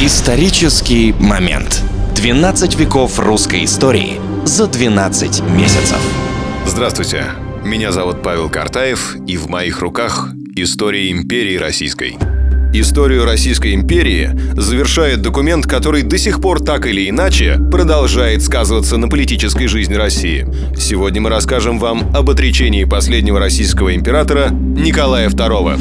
Исторический момент. 12 веков русской истории за 12 месяцев. Здравствуйте, меня зовут Павел Картаев, и в моих руках история империи российской. Историю Российской империи завершает документ, который до сих пор так или иначе продолжает сказываться на политической жизни России. Сегодня мы расскажем вам об отречении последнего российского императора Николая II.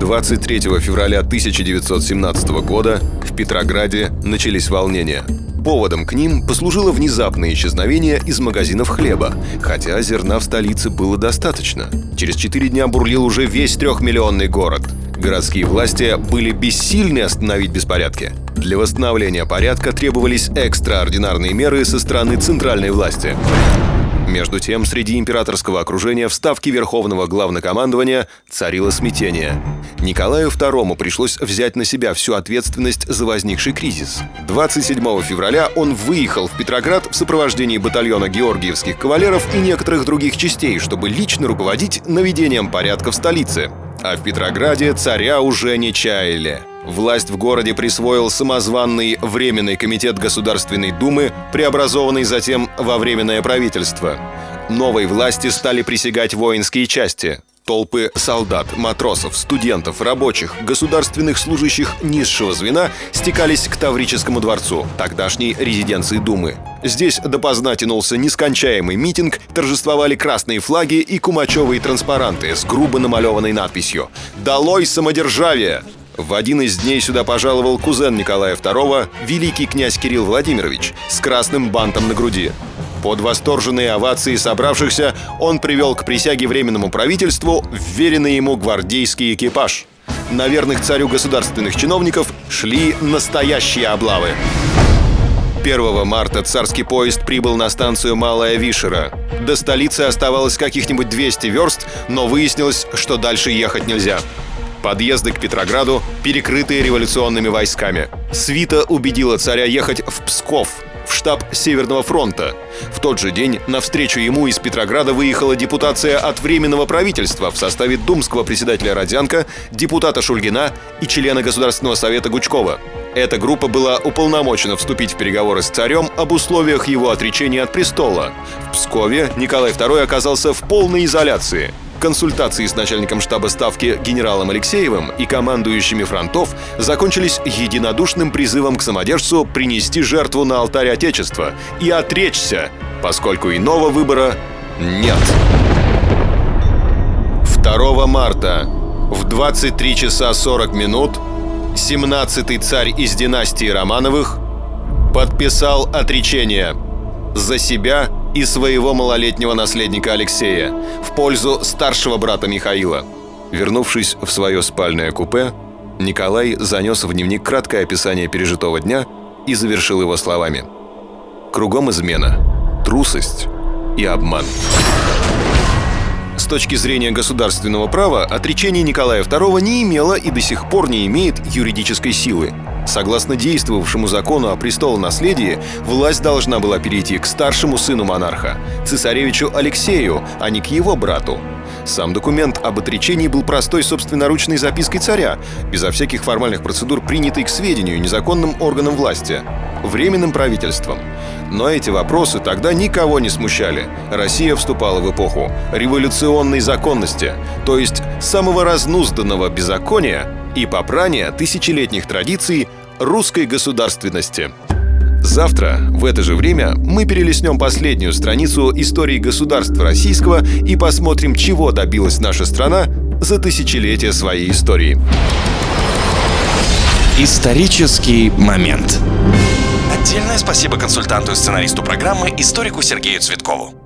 23 февраля 1917 года в Петрограде начались волнения. Поводом к ним послужило внезапное исчезновение из магазинов хлеба, хотя зерна в столице было достаточно. Через четыре дня бурлил уже весь трехмиллионный город. Городские власти были бессильны остановить беспорядки. Для восстановления порядка требовались экстраординарные меры со стороны центральной власти. Между тем, среди императорского окружения в ставке Верховного Главнокомандования царило смятение. Николаю II пришлось взять на себя всю ответственность за возникший кризис. 27 февраля он выехал в Петроград в сопровождении батальона георгиевских кавалеров и некоторых других частей, чтобы лично руководить наведением порядка в столице. А в Петрограде царя уже не чаяли. Власть в городе присвоил самозванный Временный комитет Государственной Думы, преобразованный затем во Временное правительство. Новой власти стали присягать воинские части. Толпы солдат, матросов, студентов, рабочих, государственных служащих низшего звена стекались к Таврическому дворцу, тогдашней резиденции Думы. Здесь допоздна тянулся нескончаемый митинг, торжествовали красные флаги и кумачевые транспаранты с грубо намалеванной надписью «Долой самодержавие!» В один из дней сюда пожаловал кузен Николая II, великий князь Кирилл Владимирович, с красным бантом на груди. Под восторженные овации собравшихся он привел к присяге Временному правительству вверенный ему гвардейский экипаж. На верных царю государственных чиновников шли настоящие облавы. 1 марта царский поезд прибыл на станцию Малая Вишера. До столицы оставалось каких-нибудь 200 верст, но выяснилось, что дальше ехать нельзя. Подъезды к Петрограду перекрытые революционными войсками. Свита убедила царя ехать в Псков, в штаб Северного фронта. В тот же день навстречу ему из Петрограда выехала депутация от Временного правительства в составе думского председателя Родянко, депутата Шульгина и члена Государственного совета Гучкова. Эта группа была уполномочена вступить в переговоры с царем об условиях его отречения от престола. В Пскове Николай II оказался в полной изоляции – Консультации с начальником штаба Ставки генералом Алексеевым и командующими фронтов закончились единодушным призывом к самодержцу принести жертву на алтарь Отечества и отречься, поскольку иного выбора нет. 2 марта в 23 часа 40 минут 17-й царь из династии Романовых подписал отречение за себя и своего малолетнего наследника Алексея в пользу старшего брата Михаила. Вернувшись в свое спальное купе, Николай занес в дневник краткое описание пережитого дня и завершил его словами. «Кругом измена, трусость и обман». С точки зрения государственного права, отречение Николая II не имело и до сих пор не имеет юридической силы. Согласно действовавшему закону о престолонаследии, власть должна была перейти к старшему сыну монарха, цесаревичу Алексею, а не к его брату. Сам документ об отречении был простой собственноручной запиской царя, безо всяких формальных процедур, принятой к сведению незаконным органам власти, временным правительством. Но эти вопросы тогда никого не смущали. Россия вступала в эпоху революционной законности, то есть самого разнузданного беззакония и попрания тысячелетних традиций русской государственности. Завтра, в это же время, мы перелистнем последнюю страницу истории государства российского и посмотрим, чего добилась наша страна за тысячелетия своей истории. Исторический момент. Отдельное спасибо консультанту и сценаристу программы, историку Сергею Цветкову.